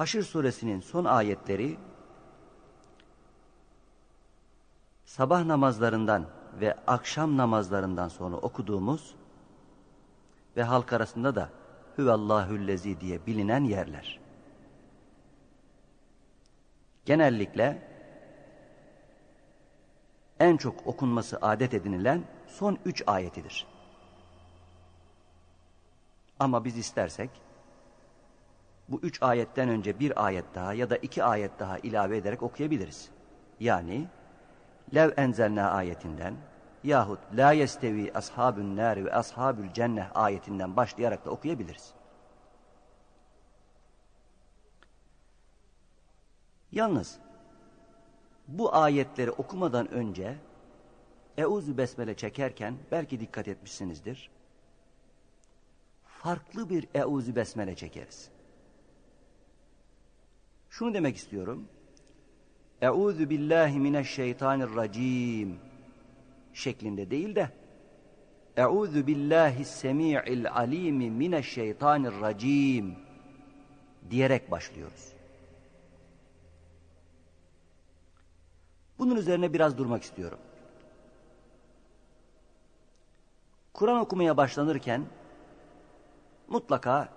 Haşr suresinin son ayetleri sabah namazlarından ve akşam namazlarından sonra okuduğumuz ve halk arasında da Hüvallahüllezi diye bilinen yerler. Genellikle en çok okunması adet edinilen son üç ayetidir. Ama biz istersek bu üç ayetten önce bir ayet daha ya da iki ayet daha ilave ederek okuyabiliriz. Yani lev enzelna ayetinden yahut la yestevi ashabun nari ve ashabül cenneh ayetinden başlayarak da okuyabiliriz. Yalnız bu ayetleri okumadan önce Euzu Besmele çekerken belki dikkat etmişsinizdir. Farklı bir Euzu Besmele çekeriz. Şunu demek istiyorum. Euzu billahi mineşşeytanirracim şeklinde değil de Euzu billahi semi'il alimi mineşşeytanirracim diyerek başlıyoruz. Bunun üzerine biraz durmak istiyorum. Kur'an okumaya başlanırken mutlaka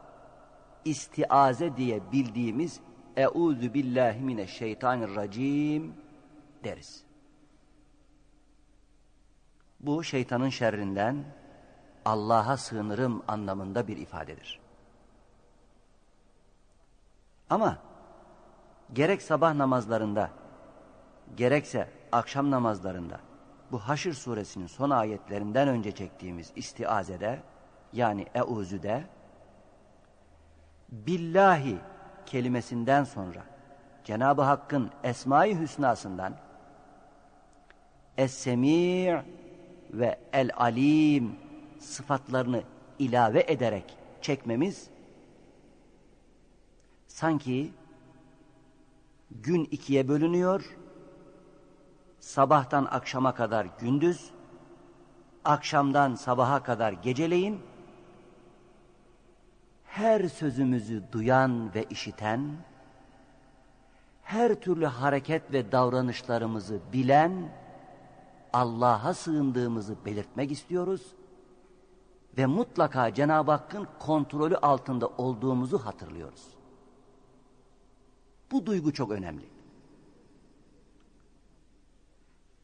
istiaze diye bildiğimiz Euzu billahi mineşşeytanirracim deriz. Bu şeytanın şerrinden Allah'a sığınırım anlamında bir ifadedir. Ama gerek sabah namazlarında gerekse akşam namazlarında bu Haşr suresinin son ayetlerinden önce çektiğimiz istiazede yani euzüde billahi kelimesinden sonra Cenab-ı Hakk'ın Esma-i Hüsna'sından Es-Semi' ve El-Alim sıfatlarını ilave ederek çekmemiz sanki gün ikiye bölünüyor sabahtan akşama kadar gündüz, akşamdan sabaha kadar geceleyin, her sözümüzü duyan ve işiten, her türlü hareket ve davranışlarımızı bilen, Allah'a sığındığımızı belirtmek istiyoruz ve mutlaka Cenab-ı Hakk'ın kontrolü altında olduğumuzu hatırlıyoruz. Bu duygu çok önemli.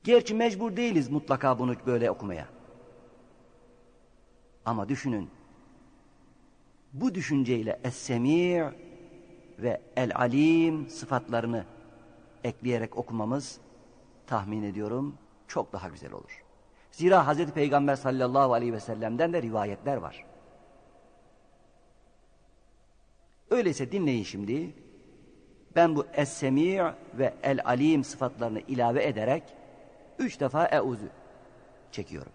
Gerçi mecbur değiliz mutlaka bunu böyle okumaya. Ama düşünün. Bu düşünceyle Es-Semi' ve El-Alim sıfatlarını ekleyerek okumamız tahmin ediyorum çok daha güzel olur. Zira Hazreti Peygamber sallallahu aleyhi ve sellem'den de rivayetler var. Öyleyse dinleyin şimdi. Ben bu Es-Semi' ve El-Alim sıfatlarını ilave ederek Üç defa euzu çekiyorum.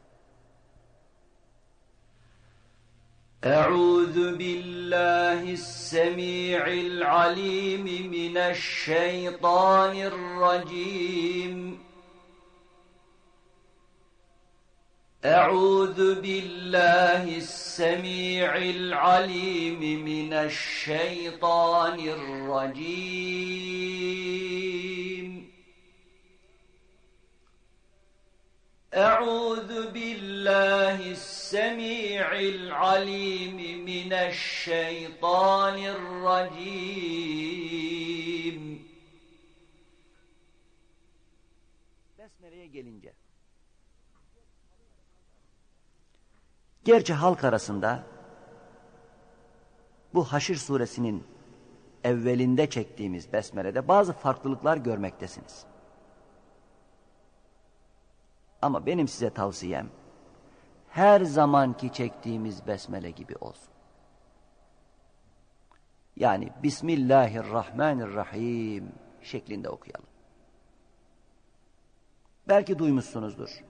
أعوذ بالله السميع العليم من الشيطان الرجيم. أعوذ بالله السميع العليم من الشيطان الرجيم. أعوذ بالله السميع العليم من الشيطان الرجيم Besmele'ye gelince Gerçi halk arasında bu Haşr suresinin evvelinde çektiğimiz Besmele'de bazı farklılıklar görmektesiniz. Ama benim size tavsiyem her zamanki çektiğimiz besmele gibi olsun. Yani Bismillahirrahmanirrahim şeklinde okuyalım. Belki duymuşsunuzdur.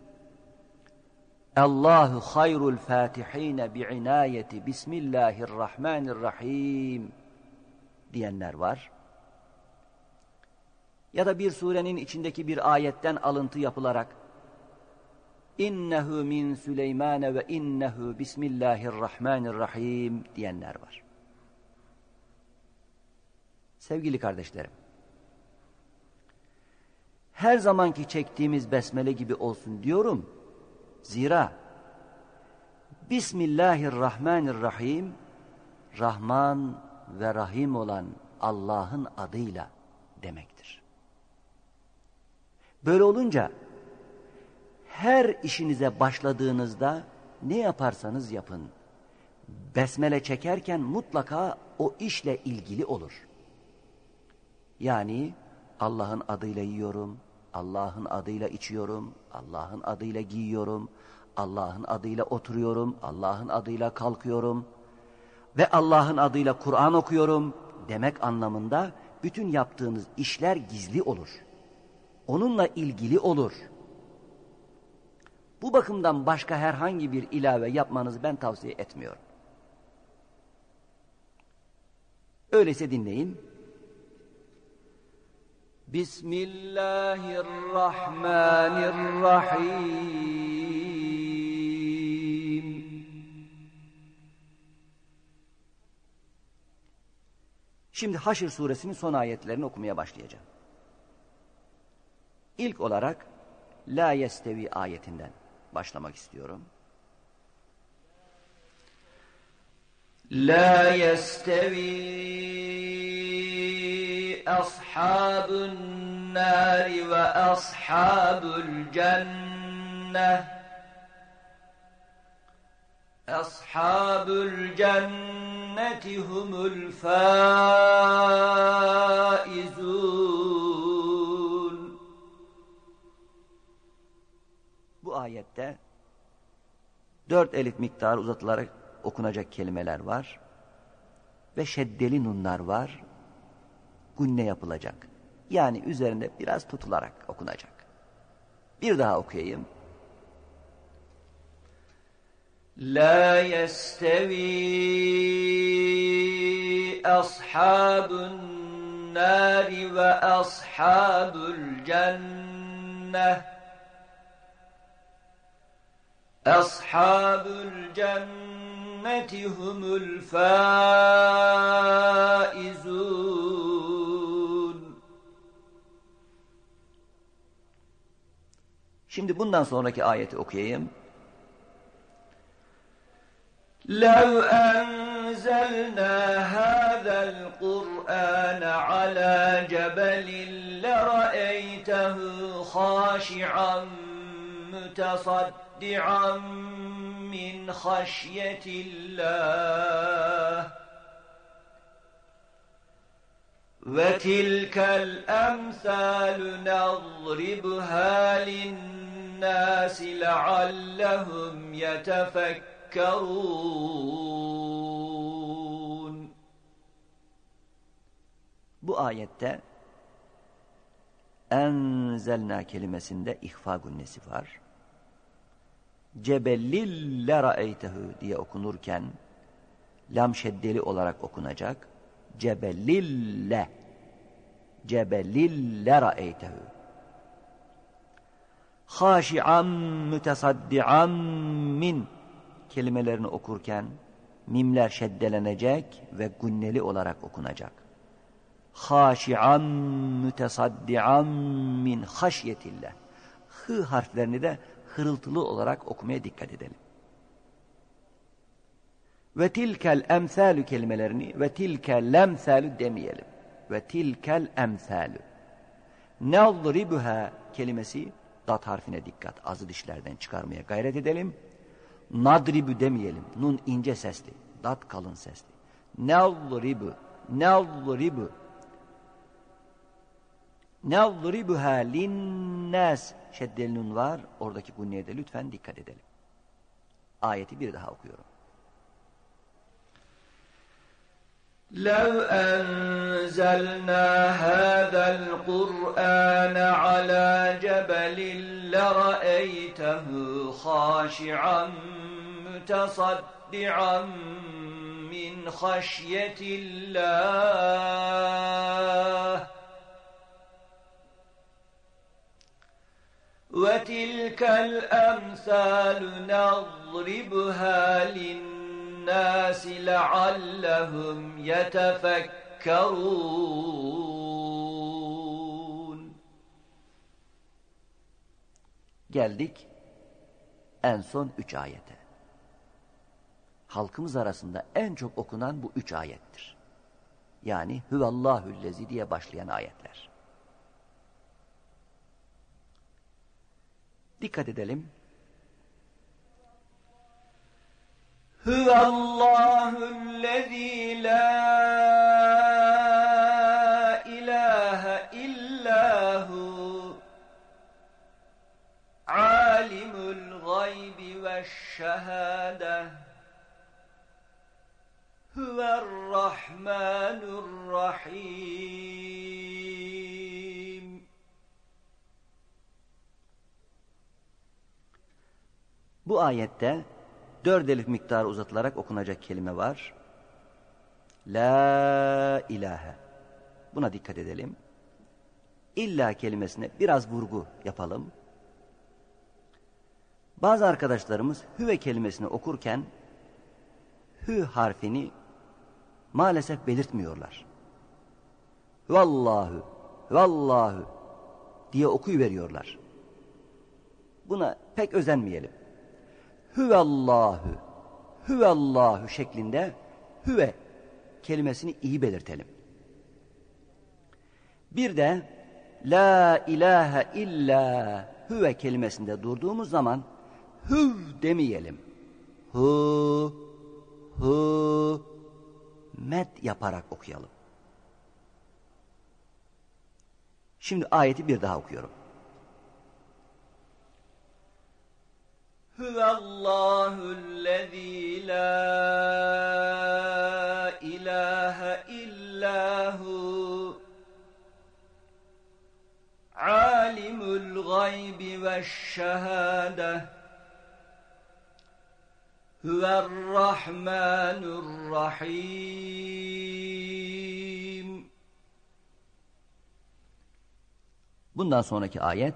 Allahu hayrul fatihine bi'inayeti Bismillahirrahmanirrahim diyenler var. Ya da bir surenin içindeki bir ayetten alıntı yapılarak İnnehu min Süleymane ve innehu bismillahirrahmanirrahim diyenler var. Sevgili kardeşlerim, her zamanki çektiğimiz besmele gibi olsun diyorum. Zira Bismillahirrahmanirrahim Rahman ve Rahim olan Allah'ın adıyla demektir. Böyle olunca her işinize başladığınızda ne yaparsanız yapın. Besmele çekerken mutlaka o işle ilgili olur. Yani Allah'ın adıyla yiyorum, Allah'ın adıyla içiyorum, Allah'ın adıyla giyiyorum, Allah'ın adıyla oturuyorum, Allah'ın adıyla kalkıyorum ve Allah'ın adıyla Kur'an okuyorum demek anlamında bütün yaptığınız işler gizli olur. Onunla ilgili olur. Bu bakımdan başka herhangi bir ilave yapmanızı ben tavsiye etmiyorum. Öyleyse dinleyin. Bismillahirrahmanirrahim. Şimdi Haşr suresinin son ayetlerini okumaya başlayacağım. İlk olarak La Yestevi ayetinden başlamak istiyorum. La yestevi ashabun nari ve ashabul cenneh Ashabul cenneti humul faizun ayette dört elif miktarı uzatılarak okunacak kelimeler var. Ve şeddeli nunlar var. Gunne yapılacak. Yani üzerinde biraz tutularak okunacak. Bir daha okuyayım. La yestevi ashabun nari ve ashabul cenneh أصحاب الجنة هم الفائزون Şimdi bundan sonraki ayeti okuyayım. لو أنزلنا هذا القرآن على جبل لرأيته خاشعا متصدعا من خشية الله وتلك الأمثال نضربها للناس لعلهم يتفكرون تذكرون Bu ayette enzelna kelimesinde ihfa günnesi var. Cebellille ra'eytehu diye okunurken lam şeddeli olarak okunacak. Cebellille Cebellille ra'eytehu Haşi'an mütesaddi'an min kelimelerini okurken mimler şeddelenecek ve gunneli olarak okunacak. Haşi'an mütesaddi'an min haşyetillah. Hı harflerini de hırıltılı olarak okumaya dikkat edelim. Ve tilkel emsalü kelimelerini ve tilkel lemsalü demeyelim. Ve tilkel emsalü. Nadribuha kelimesi dat harfine dikkat. Azı dişlerden çıkarmaya gayret edelim. Nadribü demeyelim. Nun ince sesli. Dat kalın sesli. Nadribü. Nadribü. Nadribuha linnas. Şeddeli nun var. Oradaki gunneye de lütfen dikkat edelim. Ayeti bir daha okuyorum. لو أنزلنا هذا القرآن على جبل لرأيته خاشعا متصدعا من خشية الله وتلك الأمثال نضربها للناس لعلهم يتفكرون يتفكرون Geldik en son üç ayete. Halkımız arasında en çok okunan bu üç ayettir. Yani Hüvallahüllezi diye başlayan ayetler. Dikkat edelim. هو الله الذي لا إله إلا هو عالم الغيب Bu ayette dört elif miktarı uzatılarak okunacak kelime var. La ilahe. Buna dikkat edelim. İlla kelimesine biraz vurgu yapalım. Bazı arkadaşlarımız hüve kelimesini okurken hü harfini maalesef belirtmiyorlar. Vallahu, vallahu diye okuyuveriyorlar. Buna pek özenmeyelim. Hüvallahu, hüvallahu şeklinde hüve kelimesini iyi belirtelim. Bir de la ilahe illa hüve kelimesinde durduğumuz zaman hüv demeyelim. Hu, hu, med yaparak okuyalım. Şimdi ayeti bir daha okuyorum. هو الله الذي لا إله إلا هو عالم الغيب والشهادة هو الرحمن الرحيم Bundan sonraki ayet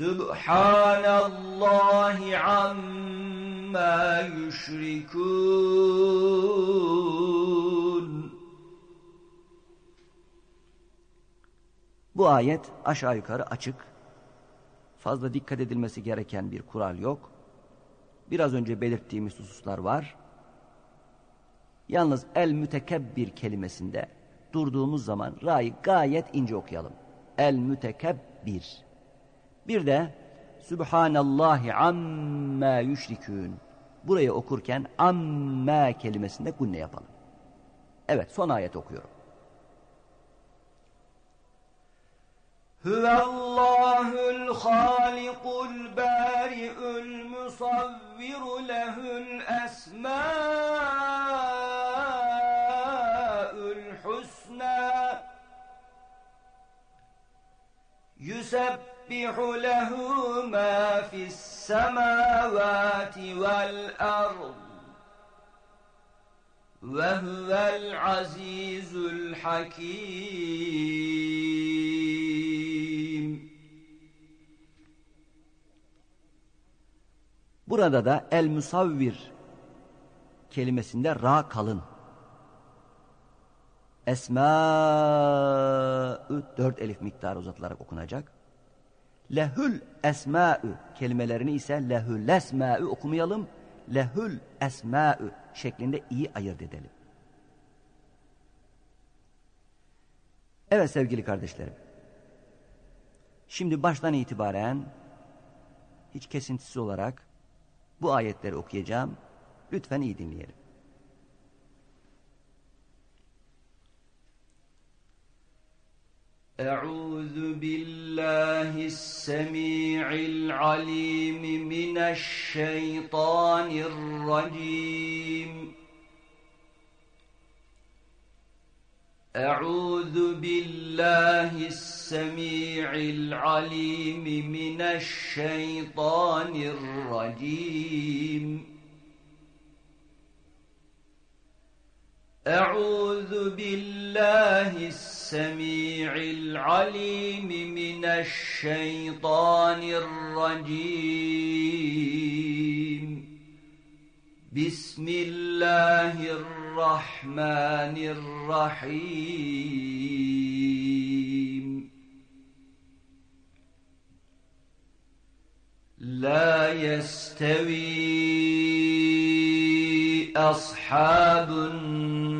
Subhanallahi amma yüşrikûn. Bu ayet aşağı yukarı açık. Fazla dikkat edilmesi gereken bir kural yok. Biraz önce belirttiğimiz hususlar var. Yalnız el mütekebbir kelimesinde durduğumuz zaman ra'yı gayet ince okuyalım. El mütekebbir. Bir de Sübhanallahi amma yüşrikün. Burayı okurken amma kelimesinde gunne yapalım. Evet son ayet okuyorum. Hüvallahul halikul bari'ül musavviru lehül esma'ül husna. Yüseb يسبح له ما في السماوات والأرض وهو العزيز الحكيم Burada da el musavvir kelimesinde ra kalın. Esma'ü dört elif miktarı uzatılarak okunacak. Lehül esma'ü kelimelerini ise lehül esma'ü okumayalım. Lehül esma'ü şeklinde iyi ayırt edelim. Evet sevgili kardeşlerim. Şimdi baştan itibaren hiç kesintisiz olarak bu ayetleri okuyacağım. Lütfen iyi dinleyelim. أعوذ بالله السميع العليم من الشيطان الرجيم. أعوذ بالله السميع العليم من الشيطان الرجيم. أعوذ بالله السميع العليم من الشيطان الرجيم. بسم الله الرحمن الرحيم. لا يستوي أصحاب النار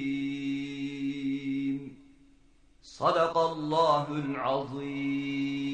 صدق الله العظيم.